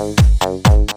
Bye.